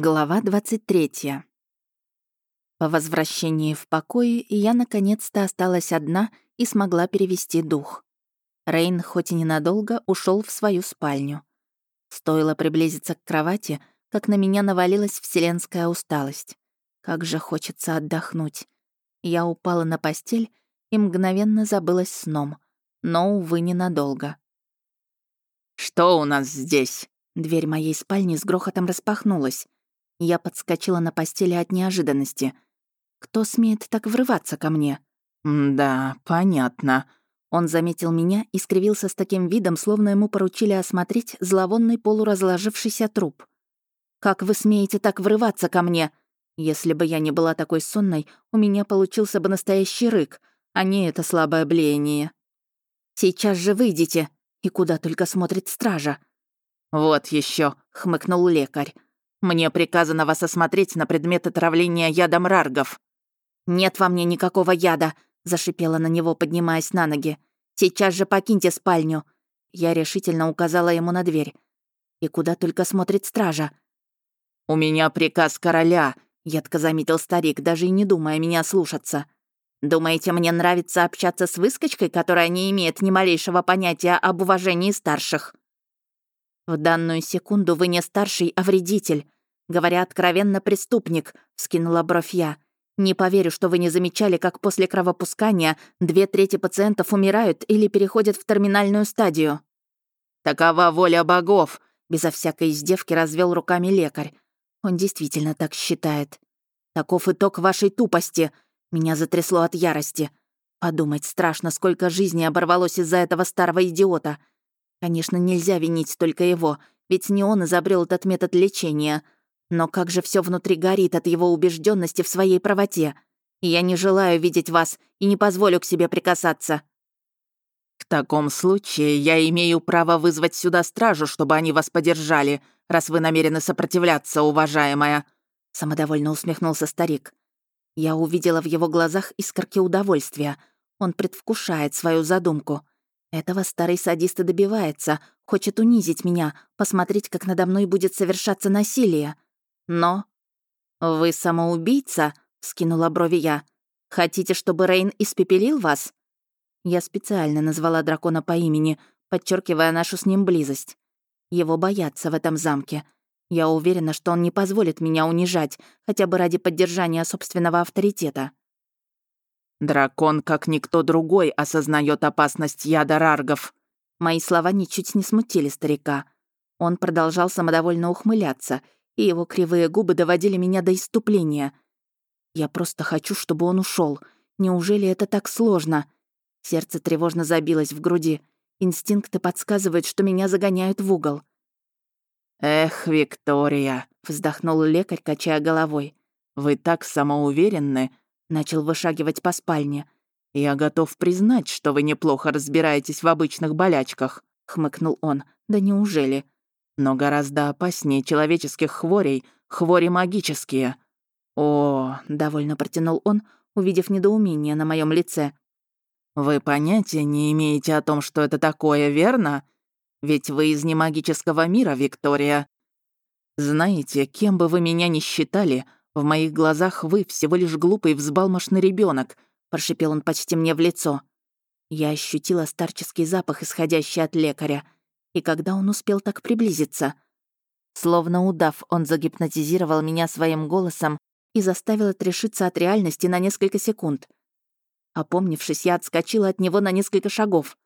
Глава 23. По возвращении в покое я наконец-то осталась одна и смогла перевести дух. Рейн, хоть и ненадолго, ушел в свою спальню. Стоило приблизиться к кровати, как на меня навалилась вселенская усталость. Как же хочется отдохнуть. Я упала на постель и мгновенно забылась сном, но, увы, ненадолго. «Что у нас здесь?» Дверь моей спальни с грохотом распахнулась. Я подскочила на постели от неожиданности. Кто смеет так врываться ко мне? «Да, понятно». Он заметил меня и скривился с таким видом, словно ему поручили осмотреть зловонный полуразложившийся труп. «Как вы смеете так врываться ко мне? Если бы я не была такой сонной, у меня получился бы настоящий рык, а не это слабое блеяние. Сейчас же выйдите!» И куда только смотрит стража. «Вот еще, хмыкнул лекарь. Мне приказано вас осмотреть на предмет отравления ядом раргов». «Нет во мне никакого яда», — зашипела на него, поднимаясь на ноги. «Сейчас же покиньте спальню». Я решительно указала ему на дверь. И куда только смотрит стража. «У меня приказ короля», — едко заметил старик, даже и не думая меня слушаться. «Думаете, мне нравится общаться с выскочкой, которая не имеет ни малейшего понятия об уважении старших?» «В данную секунду вы не старший, а вредитель. Говоря откровенно, преступник», — вскинула бровь я. «Не поверю, что вы не замечали, как после кровопускания две трети пациентов умирают или переходят в терминальную стадию». «Такова воля богов», — безо всякой издевки развел руками лекарь. Он действительно так считает. «Таков итог вашей тупости», — меня затрясло от ярости. Подумать страшно, сколько жизней оборвалось из-за этого старого идиота. Конечно, нельзя винить только его, ведь не он изобрел этот метод лечения. Но как же все внутри горит от его убежденности в своей правоте. я не желаю видеть вас и не позволю к себе прикасаться. «В таком случае я имею право вызвать сюда стражу, чтобы они вас подержали, раз вы намерены сопротивляться, уважаемая», — самодовольно усмехнулся старик. Я увидела в его глазах искорки удовольствия. Он предвкушает свою задумку. Этого старый садист и добивается, хочет унизить меня, посмотреть, как надо мной будет совершаться насилие. Но... «Вы самоубийца?» — скинула брови я. «Хотите, чтобы Рейн испепелил вас?» Я специально назвала дракона по имени, подчеркивая нашу с ним близость. Его боятся в этом замке. Я уверена, что он не позволит меня унижать, хотя бы ради поддержания собственного авторитета. Дракон, как никто другой, осознает опасность яда раргов. Мои слова ничуть не смутили старика. Он продолжал самодовольно ухмыляться, и его кривые губы доводили меня до иступления. Я просто хочу, чтобы он ушел. Неужели это так сложно? Сердце тревожно забилось в груди. Инстинкты подсказывают, что меня загоняют в угол. «Эх, Виктория», — вздохнул лекарь, качая головой. «Вы так самоуверенны, Начал вышагивать по спальне. «Я готов признать, что вы неплохо разбираетесь в обычных болячках», — хмыкнул он. «Да неужели?» «Но гораздо опаснее человеческих хворей, хвори магические». «О», — довольно протянул он, увидев недоумение на моем лице. «Вы понятия не имеете о том, что это такое, верно? Ведь вы из немагического мира, Виктория. Знаете, кем бы вы меня ни считали, — в моих глазах вы всего лишь глупый взбалмошный ребенок, прошипел он почти мне в лицо. Я ощутила старческий запах, исходящий от лекаря. И когда он успел так приблизиться? Словно удав, он загипнотизировал меня своим голосом и заставил отрешиться от реальности на несколько секунд. Опомнившись, я отскочила от него на несколько шагов.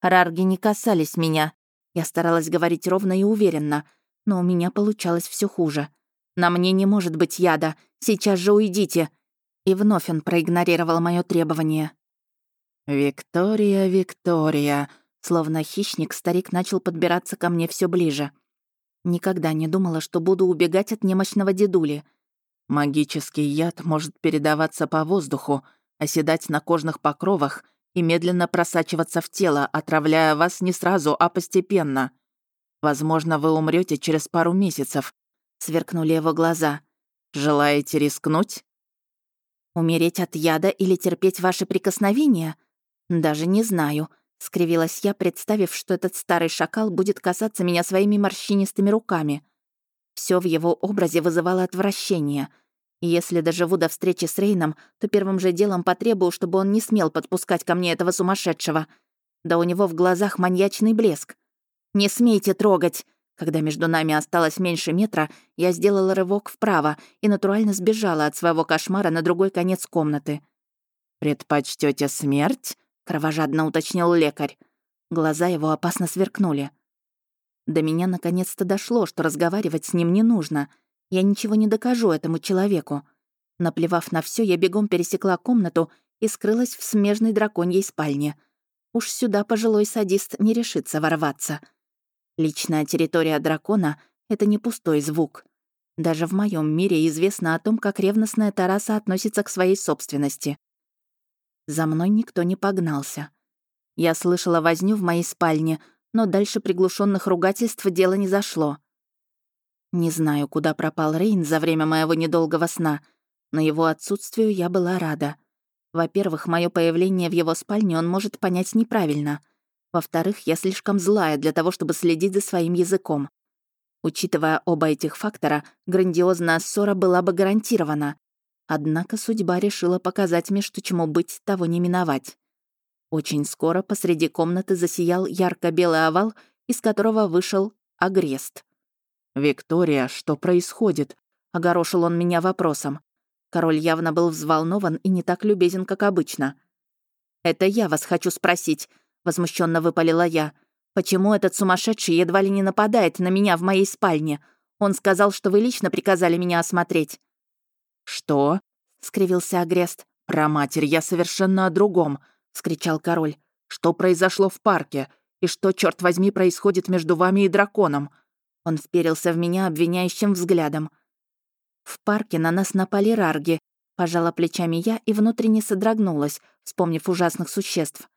Рарги не касались меня. Я старалась говорить ровно и уверенно, но у меня получалось все хуже. На мне не может быть яда. Сейчас же уйдите». И вновь он проигнорировал мое требование. «Виктория, Виктория», словно хищник, старик начал подбираться ко мне все ближе. Никогда не думала, что буду убегать от немощного дедули. Магический яд может передаваться по воздуху, оседать на кожных покровах и медленно просачиваться в тело, отравляя вас не сразу, а постепенно. Возможно, вы умрете через пару месяцев, Сверкнули его глаза. «Желаете рискнуть?» «Умереть от яда или терпеть ваши прикосновения? Даже не знаю», — скривилась я, представив, что этот старый шакал будет касаться меня своими морщинистыми руками. Все в его образе вызывало отвращение. Если доживу до встречи с Рейном, то первым же делом потребую, чтобы он не смел подпускать ко мне этого сумасшедшего. Да у него в глазах маньячный блеск. «Не смейте трогать!» Когда между нами осталось меньше метра, я сделала рывок вправо и натурально сбежала от своего кошмара на другой конец комнаты. Предпочтете смерть?» — кровожадно уточнил лекарь. Глаза его опасно сверкнули. До меня наконец-то дошло, что разговаривать с ним не нужно. Я ничего не докажу этому человеку. Наплевав на все, я бегом пересекла комнату и скрылась в смежной драконьей спальне. Уж сюда пожилой садист не решится ворваться. Личная территория дракона — это не пустой звук. Даже в моем мире известно о том, как ревностная Тараса относится к своей собственности. За мной никто не погнался. Я слышала возню в моей спальне, но дальше приглушенных ругательств дело не зашло. Не знаю, куда пропал Рейн за время моего недолгого сна, но его отсутствию я была рада. Во-первых, мое появление в его спальне он может понять неправильно — во-вторых, я слишком злая для того, чтобы следить за своим языком. Учитывая оба этих фактора, грандиозная ссора была бы гарантирована. Однако судьба решила показать мне, что чему быть, того не миновать. Очень скоро посреди комнаты засиял ярко-белый овал, из которого вышел агрест. «Виктория, что происходит?» — огорошил он меня вопросом. Король явно был взволнован и не так любезен, как обычно. «Это я вас хочу спросить», возмущенно выпалила я. «Почему этот сумасшедший едва ли не нападает на меня в моей спальне? Он сказал, что вы лично приказали меня осмотреть». «Что?» — скривился Агрест. «Про матерь я совершенно о другом», — скричал король. «Что произошло в парке? И что, черт возьми, происходит между вами и драконом?» Он вперился в меня обвиняющим взглядом. «В парке на нас напали рарги», — пожала плечами я и внутренне содрогнулась, вспомнив ужасных существ.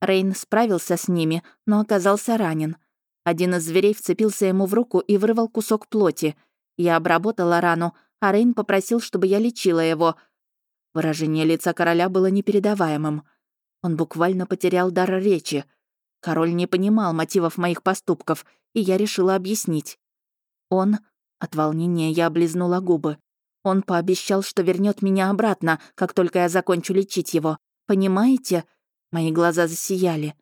Рейн справился с ними, но оказался ранен. Один из зверей вцепился ему в руку и вырвал кусок плоти. Я обработала рану, а Рейн попросил, чтобы я лечила его. Выражение лица короля было непередаваемым. Он буквально потерял дар речи. Король не понимал мотивов моих поступков, и я решила объяснить. Он... От волнения я облизнула губы. Он пообещал, что вернет меня обратно, как только я закончу лечить его. Понимаете? Мои глаза засияли.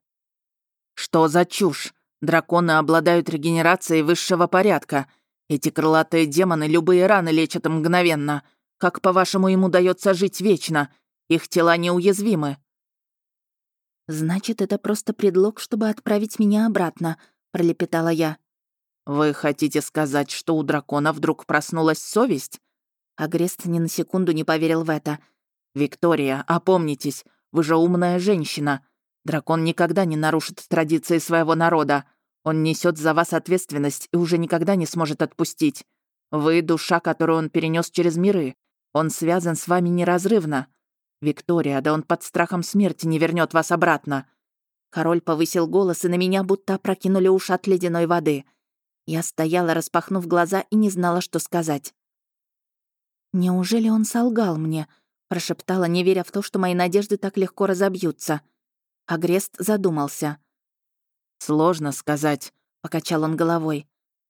«Что за чушь? Драконы обладают регенерацией высшего порядка. Эти крылатые демоны любые раны лечат мгновенно. Как, по-вашему, им удается жить вечно? Их тела неуязвимы». «Значит, это просто предлог, чтобы отправить меня обратно», — пролепетала я. «Вы хотите сказать, что у дракона вдруг проснулась совесть?» Агрест ни на секунду не поверил в это. «Виктория, опомнитесь, вы же умная женщина. Дракон никогда не нарушит традиции своего народа. Он несет за вас ответственность и уже никогда не сможет отпустить. Вы — душа, которую он перенес через миры. Он связан с вами неразрывно. Виктория, да он под страхом смерти не вернет вас обратно». Король повысил голос, и на меня будто опрокинули ушат ледяной воды. Я стояла, распахнув глаза, и не знала, что сказать. Неужели он солгал мне? Прошептала, не веря в то, что мои надежды так легко разобьются. Агрест задумался. «Сложно сказать», — покачал он головой.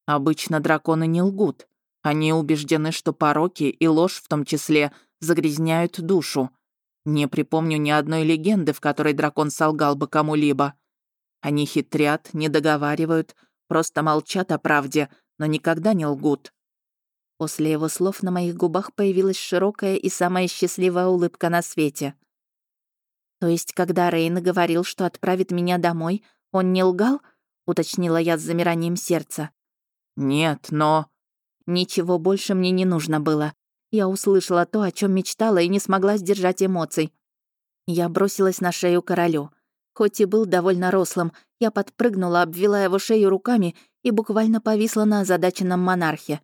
«Обычно драконы не лгут. Они убеждены, что пороки и ложь в том числе загрязняют душу. Не припомню ни одной легенды, в которой дракон солгал бы кому-либо. Они хитрят, не договаривают, просто молчат о правде, но никогда не лгут. После его слов на моих губах появилась широкая и самая счастливая улыбка на свете. «То есть, когда Рейн говорил, что отправит меня домой, он не лгал?» — уточнила я с замиранием сердца. «Нет, но...» Ничего больше мне не нужно было. Я услышала то, о чем мечтала, и не смогла сдержать эмоций. Я бросилась на шею королю. Хоть и был довольно рослым, я подпрыгнула, обвела его шею руками и буквально повисла на озадаченном монархе.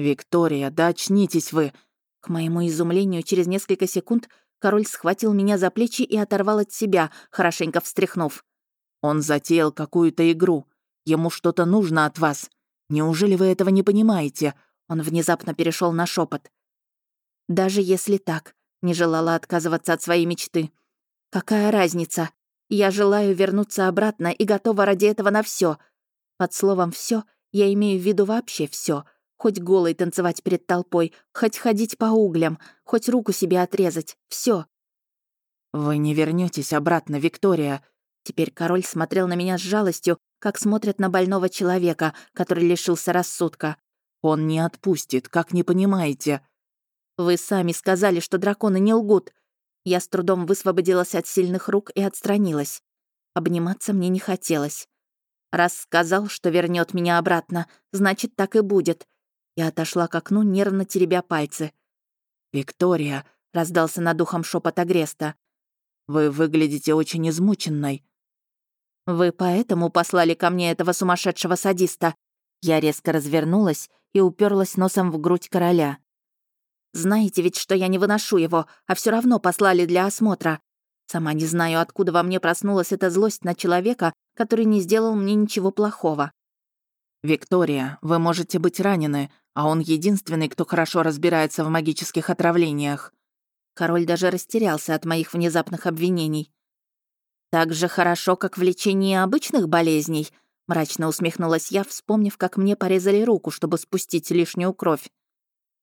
«Виктория, да очнитесь вы!» К моему изумлению, через несколько секунд король схватил меня за плечи и оторвал от себя, хорошенько встряхнув. «Он затеял какую-то игру. Ему что-то нужно от вас. Неужели вы этого не понимаете?» Он внезапно перешел на шепот. «Даже если так, не желала отказываться от своей мечты. Какая разница? Я желаю вернуться обратно и готова ради этого на все. Под словом все я имею в виду вообще все, Хоть голой танцевать перед толпой, хоть ходить по углям, хоть руку себе отрезать. Все. «Вы не вернетесь обратно, Виктория». Теперь король смотрел на меня с жалостью, как смотрят на больного человека, который лишился рассудка. «Он не отпустит, как не понимаете». «Вы сами сказали, что драконы не лгут». Я с трудом высвободилась от сильных рук и отстранилась. Обниматься мне не хотелось. Раз сказал, что вернет меня обратно, значит, так и будет. Я отошла к окну, нервно теребя пальцы. «Виктория», — раздался над ухом шепот Агреста. «Вы выглядите очень измученной». «Вы поэтому послали ко мне этого сумасшедшего садиста?» Я резко развернулась и уперлась носом в грудь короля. «Знаете ведь, что я не выношу его, а все равно послали для осмотра. Сама не знаю, откуда во мне проснулась эта злость на человека, который не сделал мне ничего плохого. «Виктория, вы можете быть ранены, а он единственный, кто хорошо разбирается в магических отравлениях». Король даже растерялся от моих внезапных обвинений. «Так же хорошо, как в лечении обычных болезней», — мрачно усмехнулась я, вспомнив, как мне порезали руку, чтобы спустить лишнюю кровь.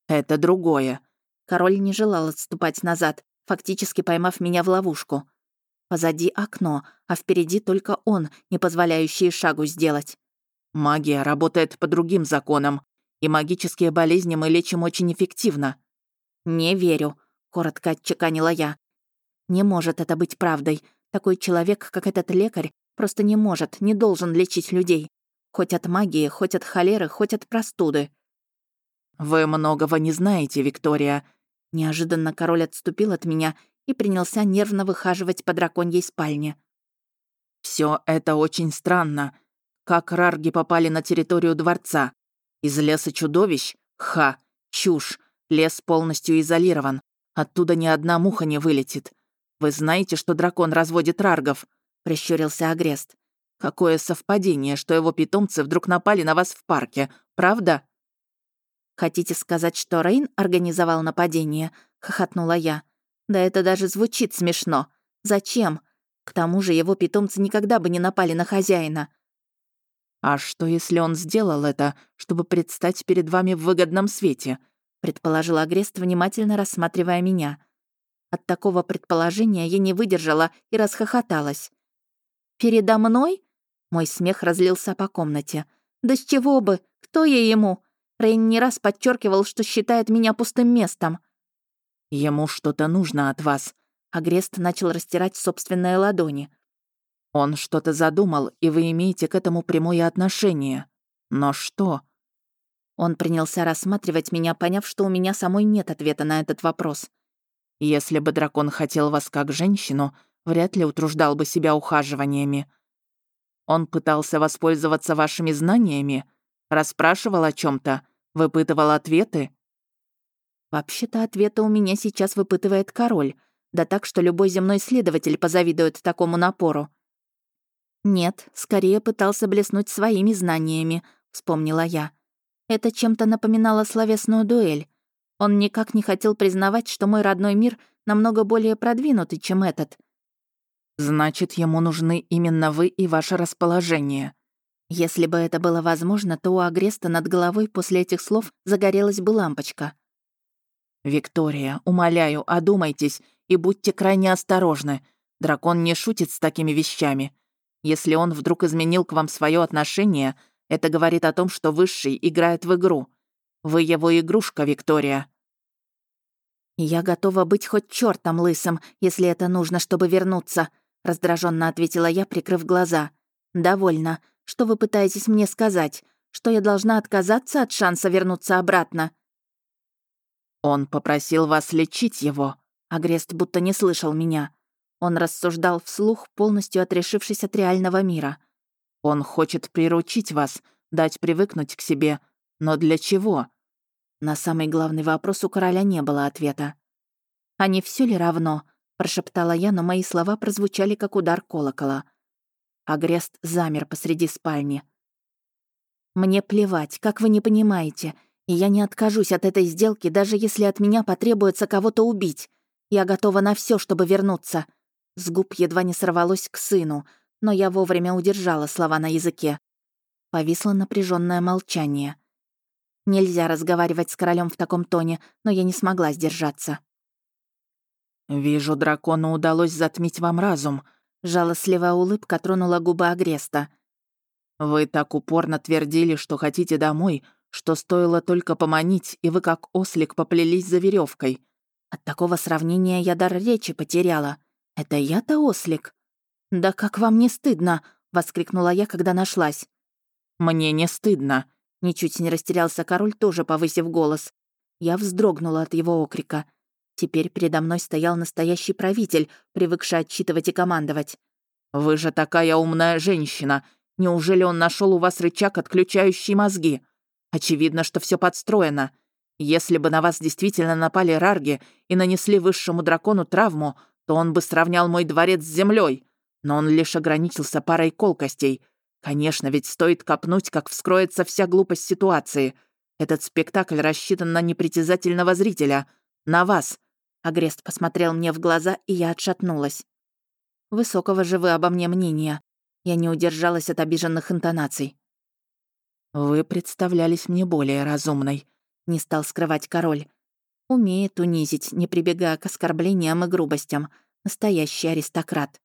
«Это другое». Король не желал отступать назад, фактически поймав меня в ловушку. Позади окно, а впереди только он, не позволяющий шагу сделать. Магия работает по другим законам, и магические болезни мы лечим очень эффективно. Не верю, коротко отчеканила я. Не может это быть правдой. Такой человек, как этот лекарь, просто не может, не должен лечить людей. Хоть от магии, хоть от холеры, хоть от простуды. «Вы многого не знаете, Виктория». Неожиданно король отступил от меня и принялся нервно выхаживать по драконьей спальне. Все это очень странно. Как рарги попали на территорию дворца? Из леса чудовищ? Ха, чушь. Лес полностью изолирован. Оттуда ни одна муха не вылетит. Вы знаете, что дракон разводит раргов?» — прищурился Агрест. «Какое совпадение, что его питомцы вдруг напали на вас в парке, правда?» «Хотите сказать, что Рейн организовал нападение?» — хохотнула я. Да это даже звучит смешно. Зачем? К тому же его питомцы никогда бы не напали на хозяина. «А что, если он сделал это, чтобы предстать перед вами в выгодном свете?» предположил Агрест, внимательно рассматривая меня. От такого предположения я не выдержала и расхохоталась. «Передо мной?» Мой смех разлился по комнате. «Да с чего бы? Кто я ему?» Рейн не раз подчеркивал, что считает меня пустым местом. «Ему что-то нужно от вас». Агрест начал растирать собственные ладони. «Он что-то задумал, и вы имеете к этому прямое отношение. Но что?» Он принялся рассматривать меня, поняв, что у меня самой нет ответа на этот вопрос. «Если бы дракон хотел вас как женщину, вряд ли утруждал бы себя ухаживаниями. Он пытался воспользоваться вашими знаниями, расспрашивал о чем то выпытывал ответы. Вообще-то ответа у меня сейчас выпытывает король, да так, что любой земной следователь позавидует такому напору. «Нет, скорее пытался блеснуть своими знаниями», — вспомнила я. Это чем-то напоминало словесную дуэль. Он никак не хотел признавать, что мой родной мир намного более продвинутый, чем этот. «Значит, ему нужны именно вы и ваше расположение». Если бы это было возможно, то у Агреста над головой после этих слов загорелась бы лампочка — «Виктория, умоляю, одумайтесь и будьте крайне осторожны. Дракон не шутит с такими вещами. Если он вдруг изменил к вам свое отношение, это говорит о том, что Высший играет в игру. Вы его игрушка, Виктория». «Я готова быть хоть чертом лысым, если это нужно, чтобы вернуться», раздраженно ответила я, прикрыв глаза. «Довольно. Что вы пытаетесь мне сказать? Что я должна отказаться от шанса вернуться обратно?» «Он попросил вас лечить его». Агрест будто не слышал меня. Он рассуждал вслух, полностью отрешившись от реального мира. «Он хочет приручить вас, дать привыкнуть к себе. Но для чего?» На самый главный вопрос у короля не было ответа. «А не все ли равно?» — прошептала я, но мои слова прозвучали, как удар колокола. Агрест замер посреди спальни. «Мне плевать, как вы не понимаете. И я не откажусь от этой сделки, даже если от меня потребуется кого-то убить. Я готова на все, чтобы вернуться». С губ едва не сорвалось к сыну, но я вовремя удержала слова на языке. Повисло напряженное молчание. Нельзя разговаривать с королем в таком тоне, но я не смогла сдержаться. «Вижу, дракону удалось затмить вам разум», — жалостливая улыбка тронула губы Агреста. «Вы так упорно твердили, что хотите домой, что стоило только поманить, и вы как ослик поплелись за веревкой. От такого сравнения я дар речи потеряла. Это я-то ослик? Да как вам не стыдно? воскликнула я, когда нашлась. Мне не стыдно. Ничуть не растерялся король, тоже повысив голос. Я вздрогнула от его окрика. Теперь передо мной стоял настоящий правитель, привыкший отчитывать и командовать. «Вы же такая умная женщина. Неужели он нашел у вас рычаг, отключающий мозги? Очевидно, что все подстроено. Если бы на вас действительно напали рарги и нанесли высшему дракону травму, то он бы сравнял мой дворец с землей. Но он лишь ограничился парой колкостей. Конечно, ведь стоит копнуть, как вскроется вся глупость ситуации. Этот спектакль рассчитан на непритязательного зрителя. На вас. Агрест посмотрел мне в глаза, и я отшатнулась. Высокого же вы обо мне мнения. Я не удержалась от обиженных интонаций. «Вы представлялись мне более разумной», — не стал скрывать король. «Умеет унизить, не прибегая к оскорблениям и грубостям. Настоящий аристократ».